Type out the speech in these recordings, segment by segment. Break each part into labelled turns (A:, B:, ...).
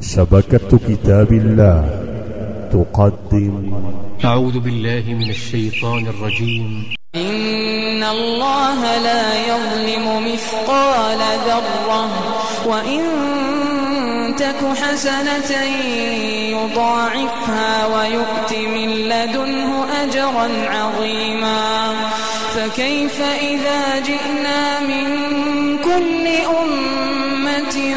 A: شبكة كتاب الله تقدم.
B: أعوذ بالله من الشيطان الرجيم.
C: إن الله لا يظلم مثقال ذرة وإن تك حسنة يضاعفها ويؤت من لدنه أجرا عظيما. فكيف إذا جئنا من كل أمة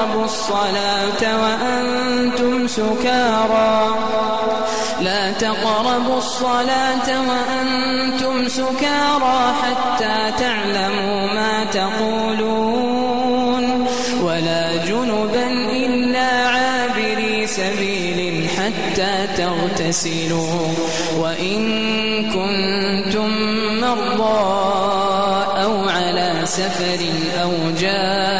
C: تقربوا الصلاة وأنتم سكارى. لا تقربوا الصلاة وأنتم سكارى حتى تعلموا ما تقولون. ولا جنبا إلا عابري سبيل حتى تغتسلوا. وإن كنتم مرضى أو على سفر أو جاء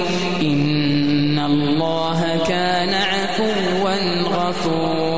C: إن